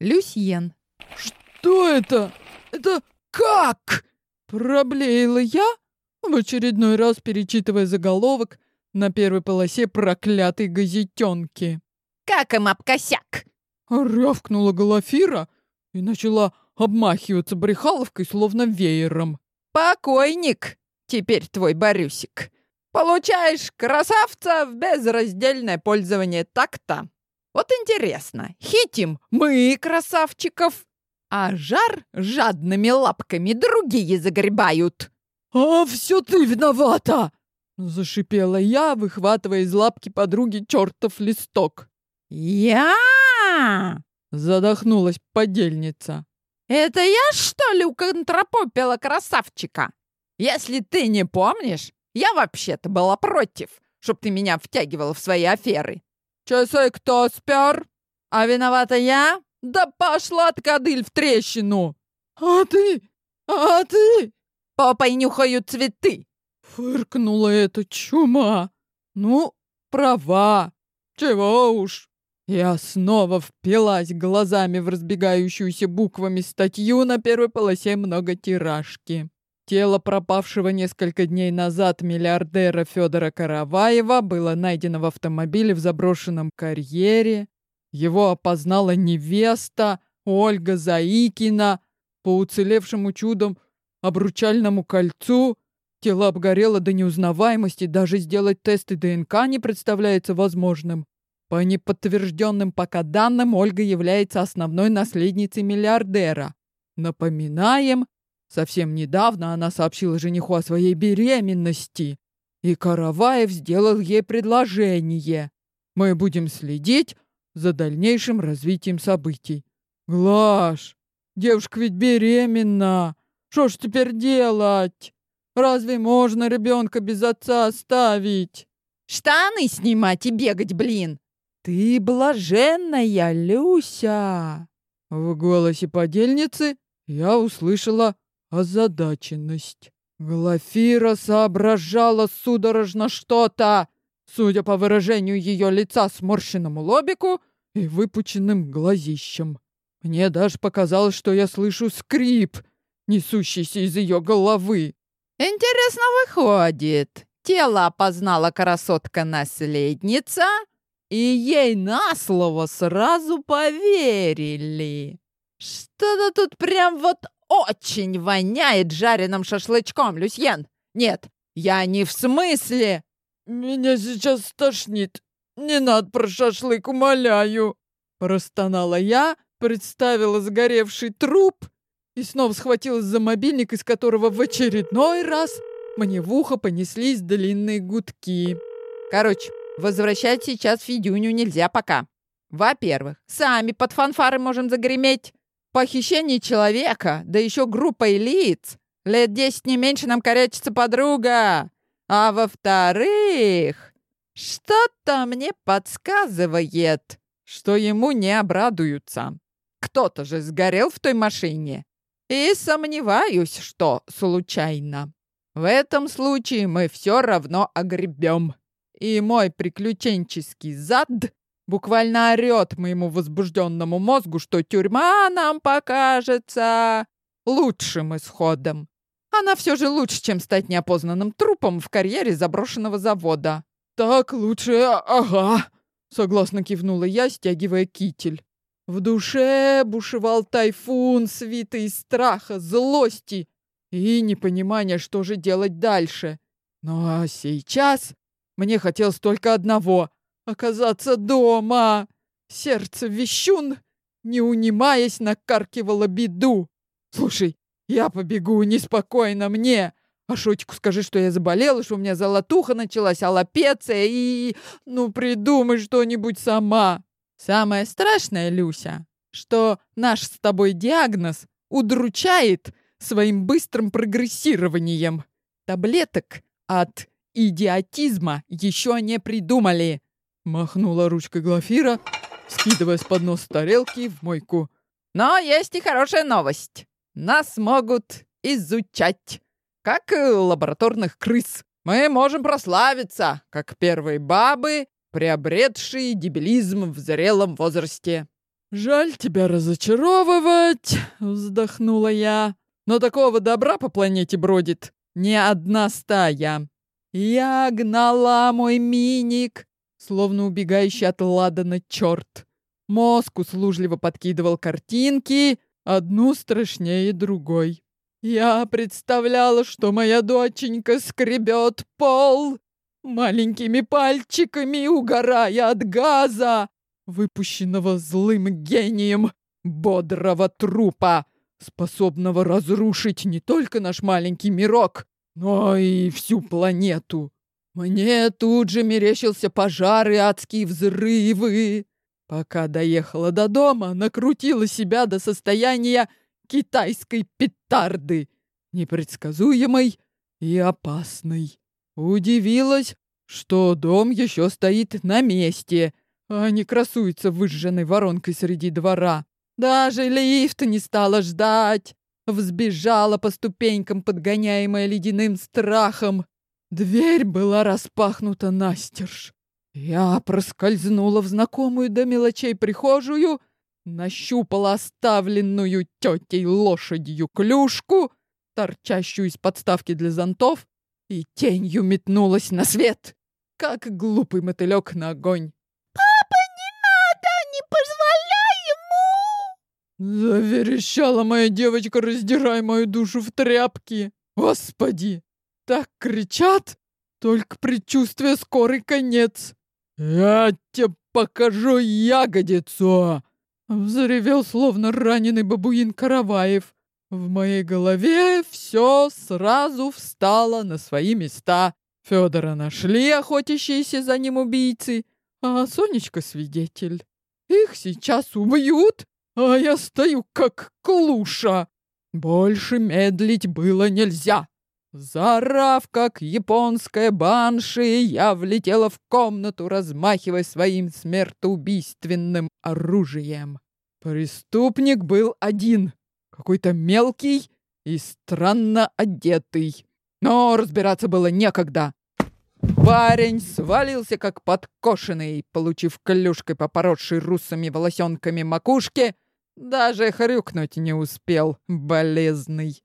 Люсьен. «Что это? Это как?» Проблеяла я, в очередной раз перечитывая заголовок на первой полосе проклятой газетенки. «Как им обкосяк!» Рявкнула Глафира и начала обмахиваться брехаловкой, словно веером. «Покойник! Теперь твой Борюсик. Получаешь красавца в безраздельное пользование так-то. Вот интересно, хитим мы красавчиков, а жар жадными лапками другие загребают». «А все ты виновата!» Зашипела я, выхватывая из лапки подруги чертов листок. «Я?» Задохнулась подельница. «Это я, что ли, уконтропопила красавчика? Если ты не помнишь, я вообще-то была против, чтоб ты меня втягивала в свои аферы. Часы кто спер? А виновата я? Да пошла ты, в трещину!» «А ты? А ты?» «Попой нюхают цветы!» Фыркнула эта чума. «Ну, права. Чего уж, я снова впилась глазами в разбегающуюся буквами статью на первой полосе многотиражки. Тело пропавшего несколько дней назад миллиардера Федора Караваева было найдено в автомобиле в заброшенном карьере. Его опознала невеста Ольга Заикина по уцелевшему чудом обручальному кольцу. Тело обгорело до неузнаваемости, даже сделать тесты ДНК не представляется возможным. По неподтвержденным пока данным, Ольга является основной наследницей миллиардера. Напоминаем, совсем недавно она сообщила жениху о своей беременности, и Караваев сделал ей предложение. Мы будем следить за дальнейшим развитием событий. Глаш, девушка ведь беременна. Что ж теперь делать? Разве можно ребенка без отца оставить? Штаны снимать и бегать, блин. «Ты блаженная, Люся!» В голосе подельницы я услышала озадаченность. Глафира соображала судорожно что-то, судя по выражению ее лица сморщенному лобику и выпученным глазищем. Мне даже показалось, что я слышу скрип, несущийся из ее головы. «Интересно выходит. Тело опознала красотка-наследница, и ей на слово сразу поверили. Что-то тут прям вот очень воняет жареным шашлычком, Люсьен. Нет, я не в смысле. Меня сейчас стошнит. Не надо про шашлык, умоляю. Простонала я, представила сгоревший труп и снова схватилась за мобильник, из которого в очередной раз мне в ухо понеслись длинные гудки. Короче, Возвращать сейчас Федюню нельзя пока. Во-первых, сами под фанфары можем загреметь. Похищение человека, да еще группой лиц. Лет десять не меньше нам корячится подруга. А во-вторых, что-то мне подсказывает, что ему не обрадуются. Кто-то же сгорел в той машине. И сомневаюсь, что случайно. В этом случае мы все равно огребем и мой приключенческий зад буквально орет моему возбужденному мозгу, что тюрьма нам покажется лучшим исходом. Она все же лучше, чем стать неопознанным трупом в карьере заброшенного завода. «Так лучше, ага», — согласно кивнула я, стягивая китель. В душе бушевал тайфун, свитый страха, злости и непонимания, что же делать дальше. Ну а сейчас мне хотелось только одного — оказаться дома. Сердце вещун, не унимаясь, накаркивало беду. Слушай, я побегу, неспокойно мне. А Шотику скажи, что я заболела, что у меня золотуха началась, аллопеция и... Ну, придумай что-нибудь сама. Самое страшное, Люся, что наш с тобой диагноз удручает своим быстрым прогрессированием. Таблеток от идиотизма еще не придумали!» Махнула ручкой Глафира, скидывая с поднос тарелки в мойку. «Но есть и хорошая новость. Нас могут изучать, как лабораторных крыс. Мы можем прославиться, как первые бабы, приобретшие дебилизм в зрелом возрасте. «Жаль тебя разочаровывать», — вздохнула я. «Но такого добра по планете бродит не одна стая. Я гнала мой миник, словно убегающий от ладана черт. Мозг услужливо подкидывал картинки, одну страшнее другой. Я представляла, что моя доченька скребет пол маленькими пальчиками, угорая от газа, выпущенного злым гением бодрого трупа, способного разрушить не только наш маленький мирок, но и всю планету. Мне тут же мерещился пожар и адские взрывы. Пока доехала до дома, накрутила себя до состояния китайской петарды, непредсказуемой и опасной. Удивилась, что дом еще стоит на месте, а не красуется выжженной воронкой среди двора. Даже лифт не стала ждать. Взбежала по ступенькам, подгоняемая ледяным страхом. Дверь была распахнута настежь. Я проскользнула в знакомую до мелочей прихожую, нащупала оставленную тетей лошадью клюшку, торчащую из подставки для зонтов, и тенью метнулась на свет, как глупый мотылек на огонь. «Папа, не надо! Не позволяй ему!» Заверещала моя девочка, раздирая мою душу в тряпки. Господи! Так кричат! Только предчувствие скорый конец. «Я тебе покажу ягодицу!» Взревел, словно раненый бабуин Караваев. В моей голове все сразу встало на свои места. Федора нашли охотящиеся за ним убийцы, а Сонечка свидетель. Их сейчас убьют, а я стою как клуша. Больше медлить было нельзя. Заорав, как японская банши, я влетела в комнату, размахивая своим смертоубийственным оружием. Преступник был один, какой-то мелкий и странно одетый. Но разбираться было некогда. Парень свалился, как подкошенный, получив клюшкой по поросшей русыми волосенками макушке, даже хрюкнуть не успел, болезный.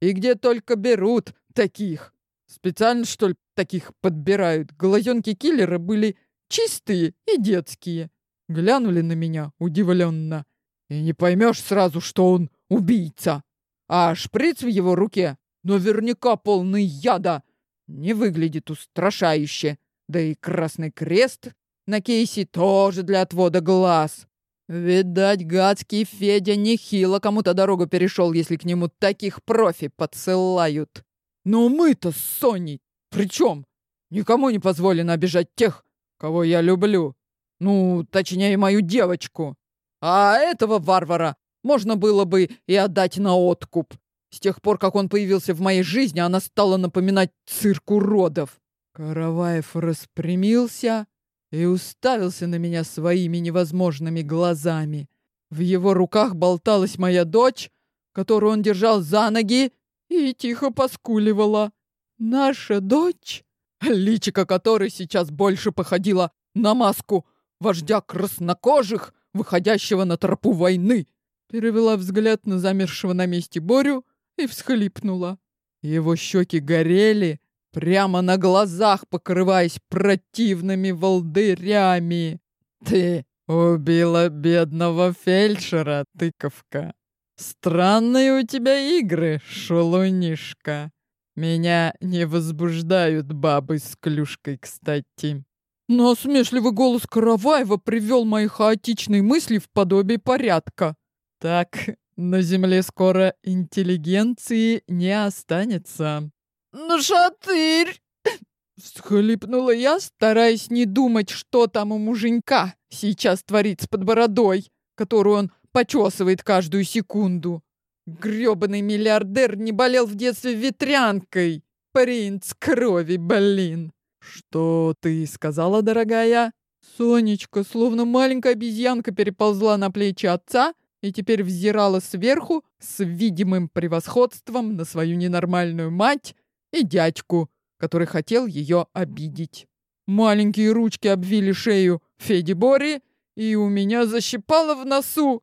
И где только берут таких. Специально, что ли, таких подбирают. Глазенки киллера были чистые и детские. Глянули на меня удивленно. И не поймешь сразу, что он убийца. А шприц в его руке наверняка полный яда. Не выглядит устрашающе. Да и красный крест на кейсе тоже для отвода глаз. Видать, гадский Федя нехило кому-то дорогу перешел, если к нему таких профи подсылают. Но мы-то с Соней при чем? Никому не позволено обижать тех, кого я люблю. Ну, точнее, мою девочку. А этого варвара можно было бы и отдать на откуп. С тех пор, как он появился в моей жизни, она стала напоминать цирк уродов. Караваев распрямился и уставился на меня своими невозможными глазами. В его руках болталась моя дочь, которую он держал за ноги и тихо поскуливала. Наша дочь, личико которой сейчас больше походило на маску вождя краснокожих, выходящего на тропу войны, перевела взгляд на замершего на месте Борю и всхлипнула. Его щеки горели, прямо на глазах покрываясь противными волдырями. «Ты убила бедного фельдшера, тыковка!» «Странные у тебя игры, шалунишка. Меня не возбуждают бабы с клюшкой, кстати». Но смешливый голос Караваева привел мои хаотичные мысли в подобие порядка. «Так, на земле скоро интеллигенции не останется». «Ну, шатырь!» Всхлипнула я, стараясь не думать, что там у муженька сейчас творится под бородой, которую он почесывает каждую секунду. Грёбаный миллиардер не болел в детстве ветрянкой. Принц крови, блин. Что ты сказала, дорогая? Сонечка, словно маленькая обезьянка, переползла на плечи отца и теперь взирала сверху с видимым превосходством на свою ненормальную мать и дядьку, который хотел ее обидеть. Маленькие ручки обвили шею Феди Бори и у меня защипало в носу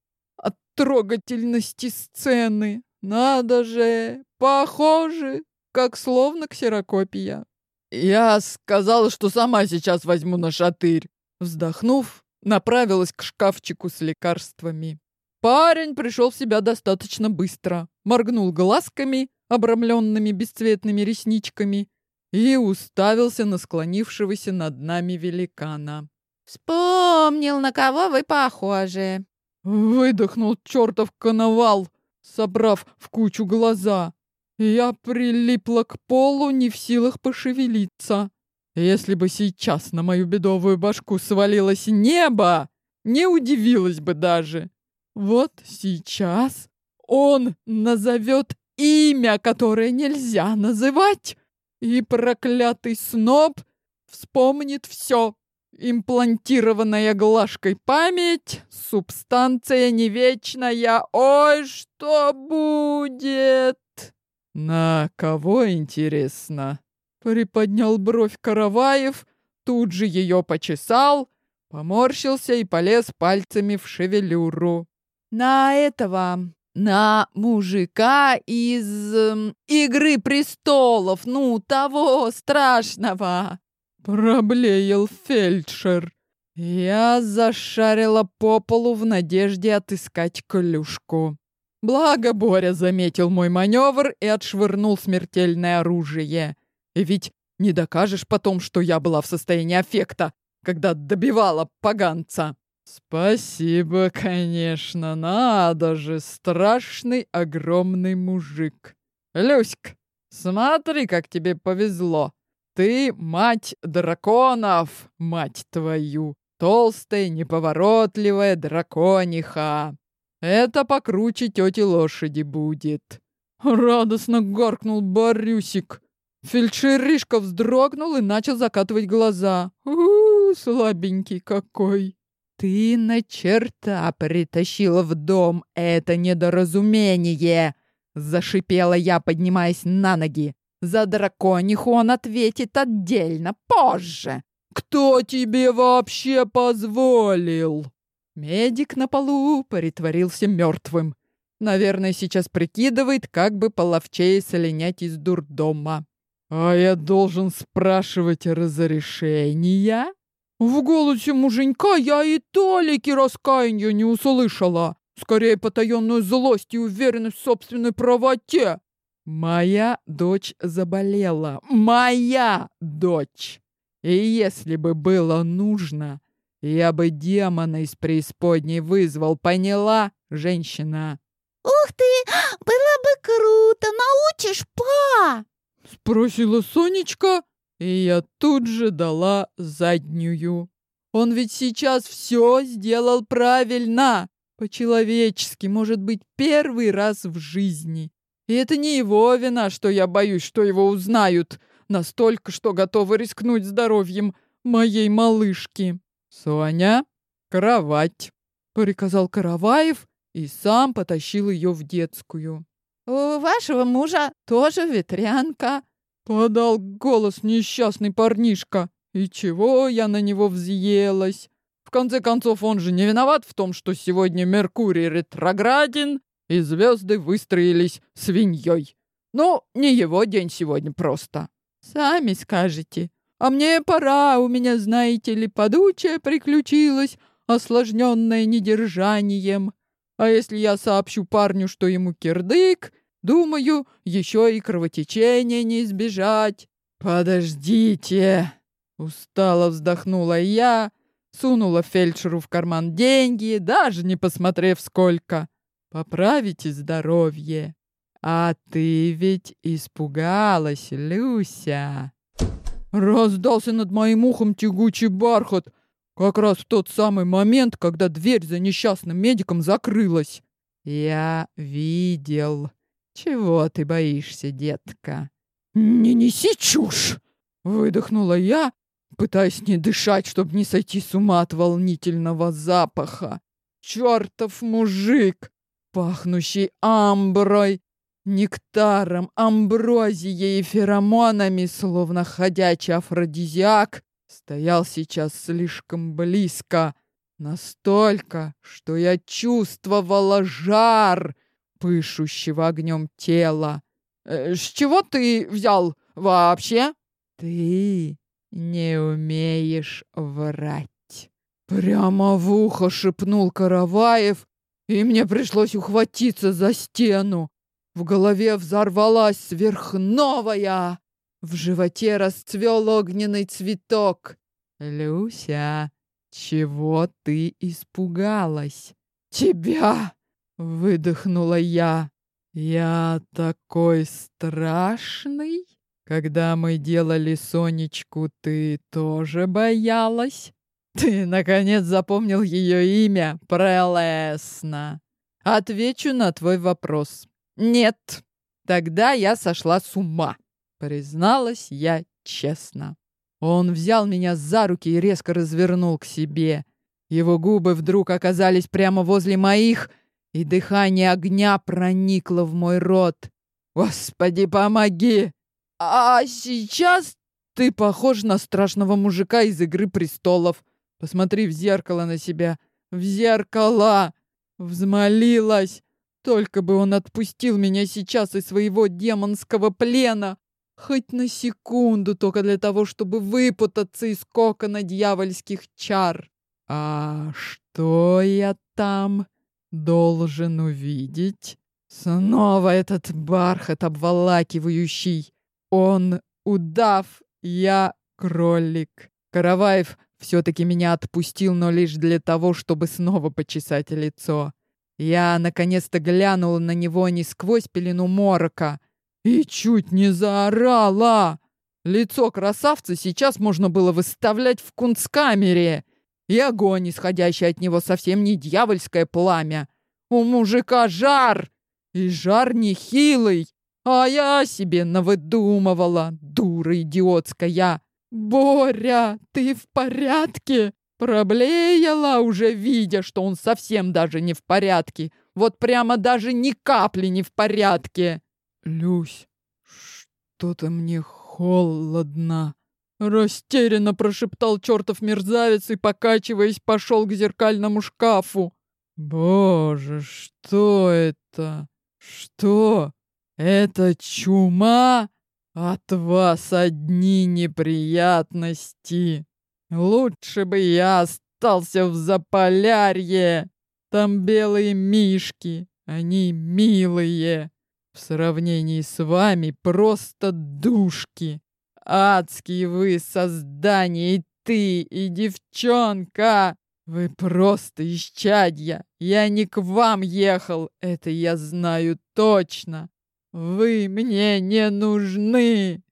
трогательности сцены. Надо же, похоже, как словно ксерокопия. Я сказала, что сама сейчас возьму на шатырь. Вздохнув, направилась к шкафчику с лекарствами. Парень пришел в себя достаточно быстро, моргнул глазками, обрамленными бесцветными ресничками, и уставился на склонившегося над нами великана. «Вспомнил, на кого вы похожи!» Выдохнул чертов коновал, собрав в кучу глаза. Я прилипла к полу, не в силах пошевелиться. Если бы сейчас на мою бедовую башку свалилось небо, не удивилась бы даже. Вот сейчас он назовет имя, которое нельзя называть, и проклятый сноб вспомнит все. Имплантированная глажкой память, субстанция не вечная. Ой, что будет? На кого интересно? Приподнял бровь Караваев, тут же ее почесал, поморщился и полез пальцами в шевелюру. «На этого, на мужика из э, «Игры престолов», ну, того страшного!» Проблеял фельдшер. Я зашарила по полу в надежде отыскать клюшку. Благо Боря заметил мой маневр и отшвырнул смертельное оружие. Ведь не докажешь потом, что я была в состоянии аффекта, когда добивала поганца. Спасибо, конечно, надо же, страшный огромный мужик. Люськ, смотри, как тебе повезло. Ты мать драконов, мать твою, толстая, неповоротливая дракониха. Это покруче тети лошади будет. Радостно гаркнул Борюсик. Фельдшеришка вздрогнул и начал закатывать глаза. у, -у, -у слабенький какой. Ты на черта притащила в дом это недоразумение, зашипела я, поднимаясь на ноги. За дракониху он ответит отдельно, позже. Кто тебе вообще позволил? Медик на полу притворился мертвым. Наверное, сейчас прикидывает, как бы половчее слинять из дурдома. «А я должен спрашивать разрешения?» В голосе муженька я и толики раскаяния не услышала. Скорее, потаенную злость и уверенность в собственной правоте. Моя дочь заболела. Моя дочь! И если бы было нужно, я бы демона из преисподней вызвал, поняла, женщина? «Ух ты! Было бы круто! Научишь, па!» Спросила Сонечка, и я тут же дала заднюю. Он ведь сейчас все сделал правильно, по-человечески, может быть, первый раз в жизни. И это не его вина, что я боюсь, что его узнают, настолько, что готова рискнуть здоровьем моей малышки. «Соня, кровать!» — приказал Караваев и сам потащил ее в детскую. «У вашего мужа тоже ветрянка», — подал голос несчастный парнишка. И чего я на него взъелась? В конце концов, он же не виноват в том, что сегодня Меркурий ретрограден, и звезды выстроились свиньей. Ну, не его день сегодня просто. Сами скажете. А мне пора, у меня, знаете ли, подучая приключилась, осложненная недержанием. А если я сообщу парню, что ему кирдык, Думаю, еще и кровотечения не избежать. Подождите. Устало вздохнула я, сунула фельдшеру в карман деньги, даже не посмотрев сколько. Поправите здоровье. А ты ведь испугалась, Люся. Раздался над моим ухом тягучий бархат, как раз в тот самый момент, когда дверь за несчастным медиком закрылась. Я видел. «Чего ты боишься, детка?» «Не неси чушь!» — выдохнула я, пытаясь не дышать, чтобы не сойти с ума от волнительного запаха. «Чертов мужик, пахнущий амброй, нектаром, амброзией и феромонами, словно ходячий афродизиак, стоял сейчас слишком близко, Настолько, что я чувствовала жар пышущего огнем тела. Э, «С чего ты взял вообще?» «Ты не умеешь врать». Прямо в ухо шепнул Караваев, и мне пришлось ухватиться за стену. В голове взорвалась сверхновая. В животе расцвел огненный цветок. «Люся, чего ты испугалась?» «Тебя!» — выдохнула я. «Я такой страшный? Когда мы делали Сонечку, ты тоже боялась?» «Ты, наконец, запомнил ее имя, Прелесна!» «Отвечу на твой вопрос. Нет, тогда я сошла с ума», — призналась я честно. Он взял меня за руки и резко развернул к себе. Его губы вдруг оказались прямо возле моих, и дыхание огня проникло в мой рот. «Господи, помоги! А сейчас ты похож на страшного мужика из «Игры престолов». Посмотри в зеркало на себя. В зеркало! Взмолилась! Только бы он отпустил меня сейчас из своего демонского плена. Хоть на секунду, только для того, чтобы выпутаться из кокона дьявольских чар. А что я там должен увидеть? Снова этот бархат обволакивающий. Он удав, я кролик. Караваев все-таки меня отпустил, но лишь для того, чтобы снова почесать лицо. Я наконец-то глянула на него не сквозь пелену морока, и чуть не заорала. Лицо красавца сейчас можно было выставлять в кунсткамере. И огонь, исходящий от него, совсем не дьявольское пламя. У мужика жар, и жар нехилый. А я себе навыдумывала, дура идиотская. «Боря, ты в порядке?» Проблеяла, уже видя, что он совсем даже не в порядке. Вот прямо даже ни капли не в порядке. «Люсь, что-то мне холодно!» Растерянно прошептал чертов мерзавец и, покачиваясь, пошел к зеркальному шкафу. «Боже, что это? Что? Это чума? От вас одни неприятности. Лучше бы я остался в Заполярье. Там белые мишки, они милые. В сравнении с вами просто душки. Адские вы создания, и ты, и девчонка. Вы просто исчадья. Я не к вам ехал, это я знаю точно. Вы мне не нужны.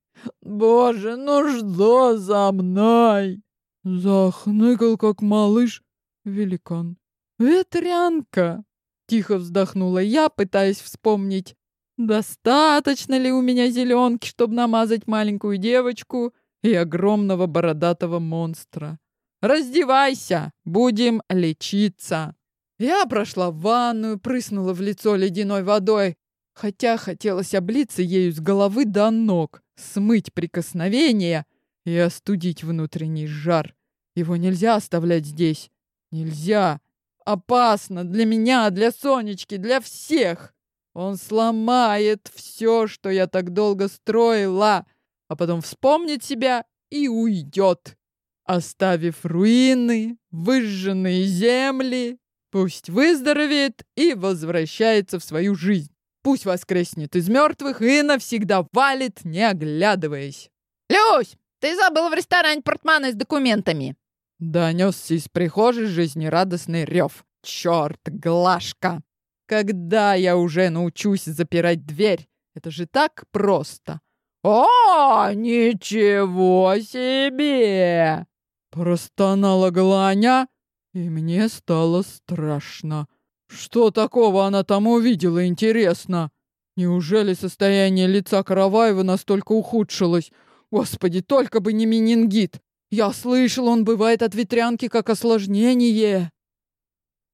Боже, ну что за мной? Захныкал, как малыш, великан. Ветрянка. Тихо вздохнула я, пытаясь вспомнить, Достаточно ли у меня зеленки, чтобы намазать маленькую девочку и огромного бородатого монстра? Раздевайся, будем лечиться. Я прошла в ванную, прыснула в лицо ледяной водой, хотя хотелось облиться ею с головы до ног, смыть прикосновения и остудить внутренний жар. Его нельзя оставлять здесь. Нельзя. Опасно для меня, для Сонечки, для всех. Он сломает все, что я так долго строила, а потом вспомнит себя и уйдет, оставив руины, выжженные земли. Пусть выздоровеет и возвращается в свою жизнь. Пусть воскреснет из мертвых и навсегда валит, не оглядываясь. «Люсь, ты забыл в ресторане портманы с документами!» Донесся из прихожей жизнерадостный рев. «Черт, Глашка!» Когда я уже научусь запирать дверь? Это же так просто. О, ничего себе! Простонала Гланя, и мне стало страшно. Что такого она там увидела, интересно? Неужели состояние лица Караваева настолько ухудшилось? Господи, только бы не менингит! Я слышал, он бывает от ветрянки как осложнение.